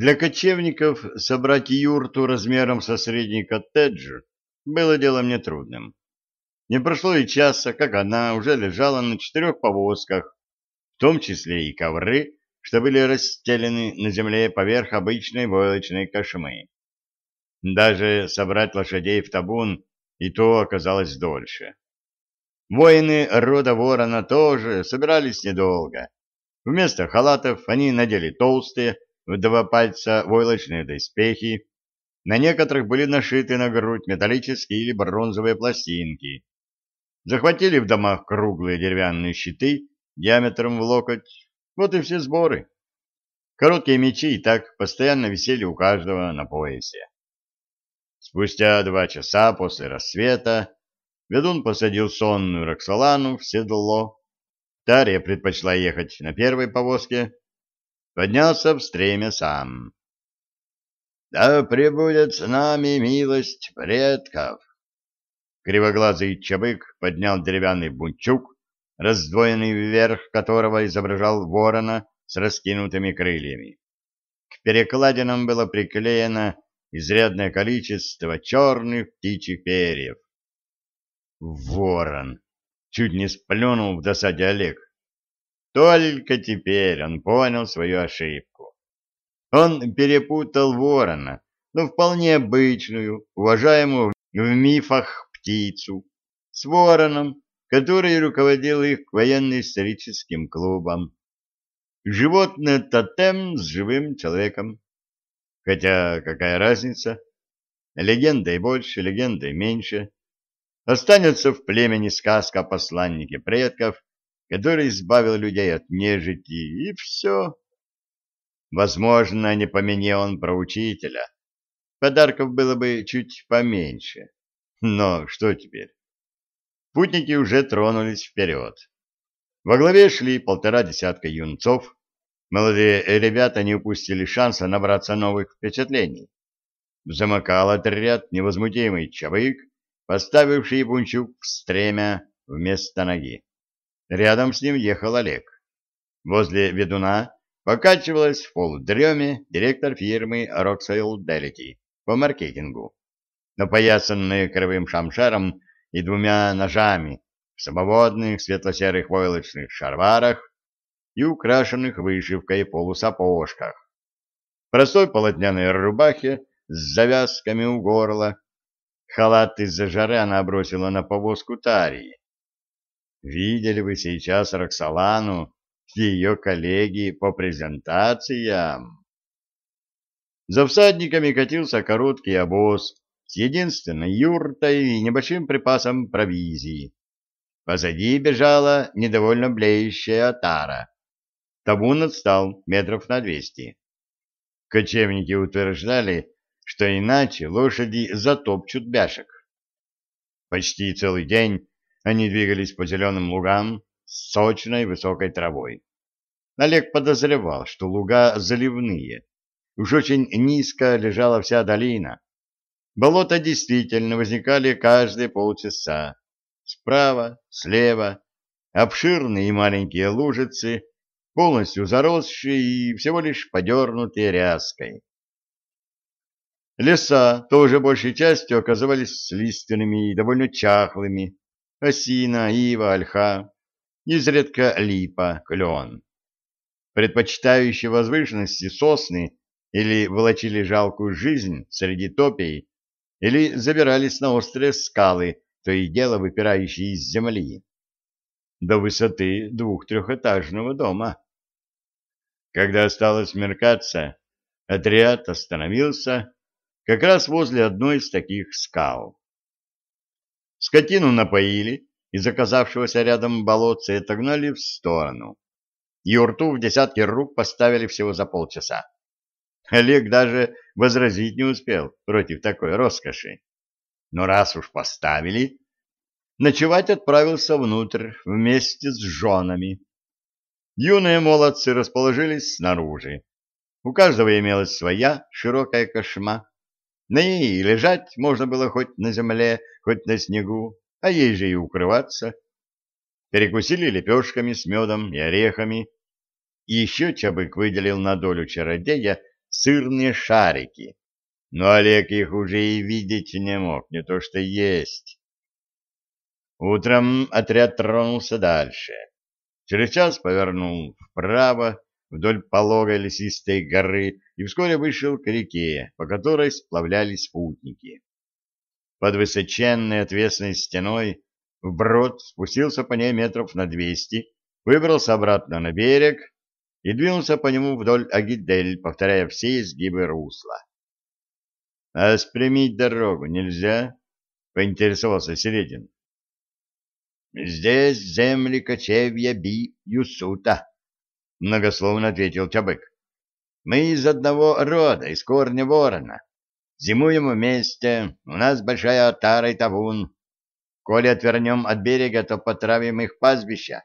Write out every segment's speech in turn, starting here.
Для кочевников собрать юрту размером со средний коттедж было делом нетрудным. Не прошло и часа, как она уже лежала на четырех повозках, в том числе и ковры, что были расстелены на земле поверх обычной войлочной кошмы. Даже собрать лошадей в табун и то оказалось дольше. Воины рода ворона тоже собирались недолго. Вместо халатов они надели толстые, в два пальца войлочные доспехи, на некоторых были нашиты на грудь металлические или бронзовые пластинки. Захватили в домах круглые деревянные щиты диаметром в локоть. Вот и все сборы. Короткие мечи и так постоянно висели у каждого на поясе. Спустя два часа после рассвета ведун посадил сонную Роксолану в седло. Тария предпочла ехать на первой повозке. Поднялся в стремя сам. Да пребудет с нами милость предков. Кривоглазый чабык поднял деревянный бунчук, раздвоенный вверх которого изображал ворона с раскинутыми крыльями. К перекладинам было приклеено изрядное количество черных птичьих перьев. Ворон! Чуть не сплюнул в досаде Олег. Только теперь он понял свою ошибку. Он перепутал ворона, но вполне обычную, уважаемую в мифах птицу, с вороном, который руководил их военно-историческим клубом. Животное тотем с живым человеком. Хотя какая разница? Легенда и больше, легенда и меньше. Останется в племени сказка о посланнике предков, который избавил людей от нежити, и все. Возможно, не помене он про учителя. Подарков было бы чуть поменьше. Но что теперь? Путники уже тронулись вперед. Во главе шли полтора десятка юнцов. Молодые ребята не упустили шанса набраться новых впечатлений. Замыкал отряд невозмутимый чавык, поставивший бунчук в стремя вместо ноги. Рядом с ним ехал Олег. Возле ведуна покачивалась в полудреме директор фирмы Roxail Delity по маркетингу, напоясанная кривым шамшером и двумя ножами в свободных светло-серых войлочных шарварах и украшенных вышивкой полусапожках, простой полотняной рубахе с завязками у горла, халат из-за жары она бросила на повозку Тарии. Видели вы сейчас Роксолану ее коллеги по презентациям. За всадниками катился короткий обоз с единственной юртой и небольшим припасом провизии. Позади бежала недовольно блеющая отара. Табун отстал метров на двести. Кочевники утверждали, что иначе лошади затопчут бяшек. Почти целый день они двигались по зеленым лугам, с сочной высокой травой. Олег подозревал, что луга заливные. Уж очень низко лежала вся долина. Болота действительно возникали каждые полчаса. Справа, слева, обширные и маленькие лужицы, полностью заросшие и всего лишь подернутые ряской. Леса тоже большей частью оказывались лиственными и довольно чахлыми. Осина, ива, ольха изредка липа, клен. Предпочитающие возвышенности сосны или волочили жалкую жизнь среди топей, или забирались на острые скалы, то и дело выпирающие из земли, до высоты двух-трехэтажного дома. Когда осталось смеркаться, отряд остановился как раз возле одной из таких скал. Скотину напоили, из оказавшегося рядом болотца отогнали в сторону. Юрту в десятки рук поставили всего за полчаса. Олег даже возразить не успел против такой роскоши. Но раз уж поставили, ночевать отправился внутрь вместе с женами. Юные молодцы расположились снаружи. У каждого имелась своя широкая кошма. На ней лежать можно было хоть на земле, хоть на снегу, а ей же и укрываться. Перекусили лепешками с медом и орехами. И еще Чабык выделил на долю чародея сырные шарики, но Олег их уже и видеть не мог, не то что есть. Утром отряд тронулся дальше. Через час повернул вправо вдоль пологой лесистой горы и вскоре вышел к реке, по которой сплавлялись путники. Под высоченной отвесной стеной вброд спустился по ней метров на двести, выбрался обратно на берег и двинулся по нему вдоль Агидель, повторяя все изгибы русла. — А спрямить дорогу нельзя? — поинтересовался Середин. — Здесь земли кочевья Би-Юсута, — многословно ответил Чабык. — Мы из одного рода, из корня ворона. Зимуем вместе, у нас большая отара и табун. Коли отвернем от берега, то потравим их пастбища.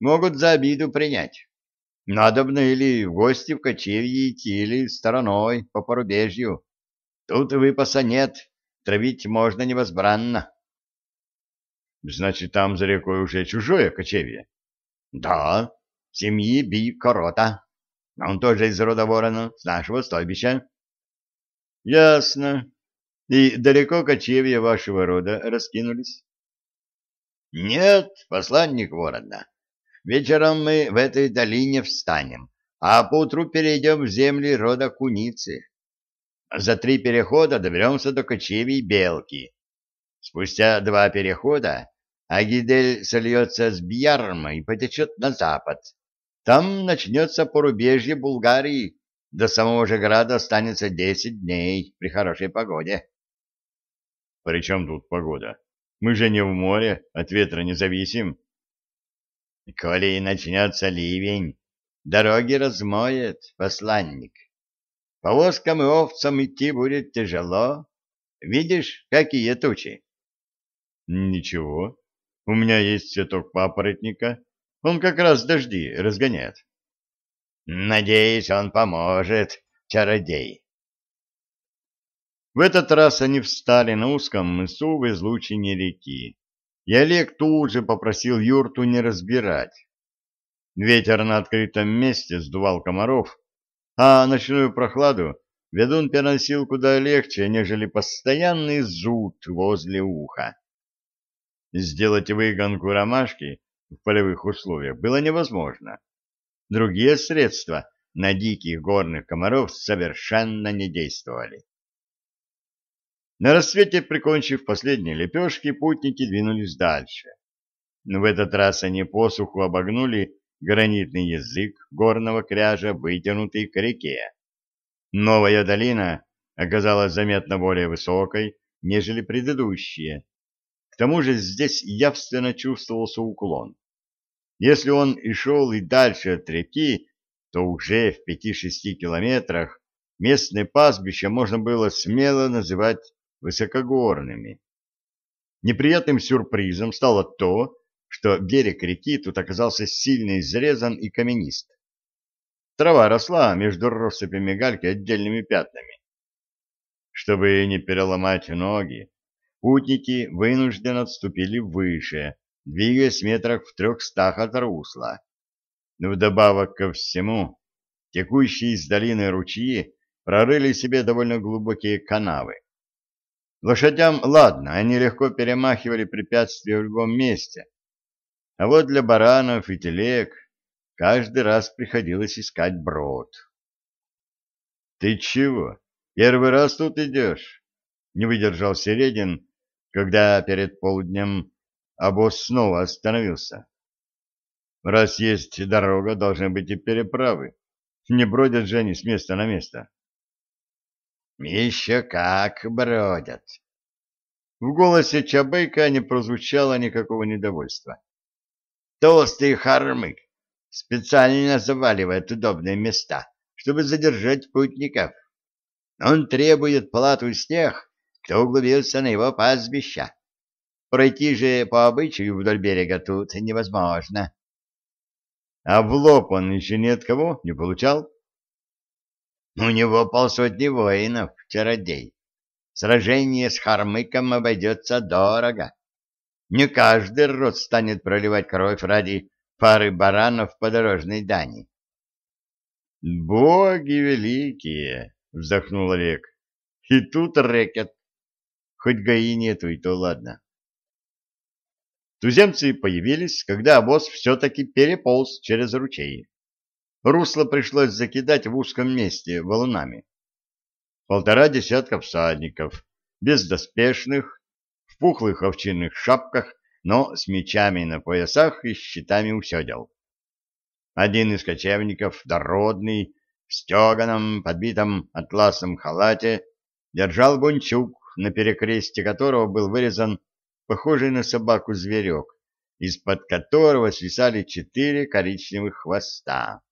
Могут за обиду принять. Надобно или в гости в кочевье идти, или стороной, по порубежью. Тут выпаса нет, травить можно невозбранно. Значит, там за рекой уже чужое кочевье? Да, семьи Би-Корота. Он тоже из рода ворона, с нашего стойбища. Ясно. И далеко кочевья вашего рода раскинулись? Нет, посланник ворона. Вечером мы в этой долине встанем, а поутру перейдем в земли рода куницы. За три перехода доберемся до кочевий белки. Спустя два перехода Агидель сольется с Бьярмой и потечет на запад. Там начнется порубежье Булгарии. До самого же града останется десять дней при хорошей погоде. — При чем тут погода? Мы же не в море, от ветра не зависим. — Коли начнется ливень, дороги размоет, посланник. Повозкам и овцам идти будет тяжело. Видишь, какие тучи? — Ничего. У меня есть цветок папоротника. Он как раз дожди разгоняет. Надеюсь, он поможет, чародей. В этот раз они встали на узком мысу в излучине реки, и Олег тут же попросил юрту не разбирать. Ветер на открытом месте сдувал комаров, а ночную прохладу ведун переносил куда легче, нежели постоянный зуд возле уха. Сделать выгонку ромашки в полевых условиях было невозможно. Другие средства на диких горных комаров совершенно не действовали. На рассвете, прикончив последние лепешки, путники двинулись дальше. Но в этот раз они посуху обогнули гранитный язык горного кряжа, вытянутый к реке. Новая долина оказалась заметно более высокой, нежели предыдущие, к тому же здесь явственно чувствовался уклон. Если он и шел и дальше от реки, то уже в пяти-шести километрах местные пастбища можно было смело называть высокогорными. Неприятным сюрпризом стало то, что берег реки тут оказался сильно изрезан и каменист. Трава росла между россыпями гальки отдельными пятнами. Чтобы не переломать ноги, Путники вынужденно отступили выше, двигаясь метрах в трехстах от русла. Но вдобавок ко всему, текущие из долины ручьи прорыли себе довольно глубокие канавы. Лошадям, ладно, они легко перемахивали препятствия в любом месте. А вот для баранов и телег каждый раз приходилось искать брод. — Ты чего? Первый раз тут идешь? — не выдержал Середин, когда перед полднем обоз снова остановился. Раз есть дорога, должны быть и переправы. Не бродят же они с места на место. Еще как бродят. В голосе Чабейка не прозвучало никакого недовольства. Толстый хармык специально заваливает удобные места, чтобы задержать путников. Он требует плату с тех, кто углубился на его пастбища. Пройти же по обычаю вдоль берега тут невозможно. А в лоб он еще ни от кого не получал? У него полсотни воинов, чародей. Сражение с Хармыком обойдется дорого. Не каждый род станет проливать кровь ради пары баранов по дорожной дани. Боги великие, вздохнул Олег. И тут рэкет. Хоть ГАИ нету, и то ладно. Туземцы появились, когда обоз все-таки переполз через ручей. Русло пришлось закидать в узком месте валунами. Полтора десятка всадников, бездоспешных, в пухлых овчинных шапках, но с мечами на поясах и щитами у. Один из кочевников, дородный, в стеганом, подбитом атласом халате, держал бунчук, на перекресте которого был вырезан похожий на собаку зверек, из-под которого свисали четыре коричневых хвоста.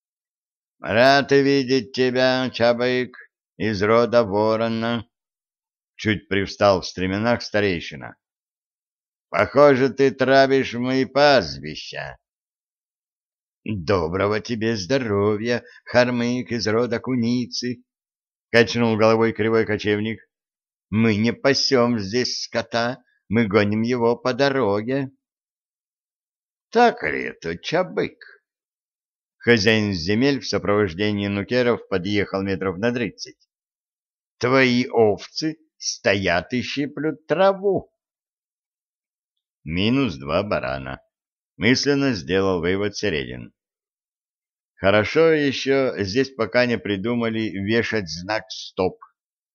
— Рад видеть тебя, Чабайк, из рода ворона, — чуть привстал в стременах старейшина. — Похоже, ты травишь мои пастбища. — Доброго тебе здоровья, Хармык из рода куницы, — качнул головой кривой кочевник. — Мы не пасем здесь скота, мы гоним его по дороге. — Так ли это, Чабык? Хозяин земель в сопровождении нукеров подъехал метров на тридцать. — Твои овцы стоят и щиплют траву. Минус два барана. Мысленно сделал вывод Середин. Хорошо еще здесь пока не придумали вешать знак «Стоп»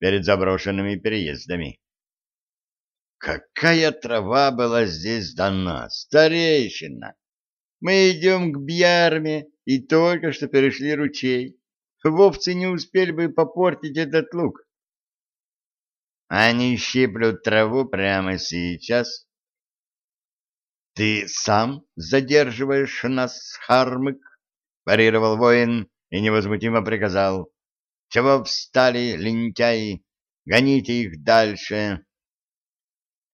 перед заброшенными переездами. Какая трава была здесь дана, старейшина! Мы идем к Бьярме и только что перешли ручей. Вовцы не успели бы попортить этот луг. Они щиплют траву прямо сейчас. Ты сам задерживаешь нас, Хармык? парировал воин и невозмутимо приказал. Чего встали, лентяи? Гоните их дальше.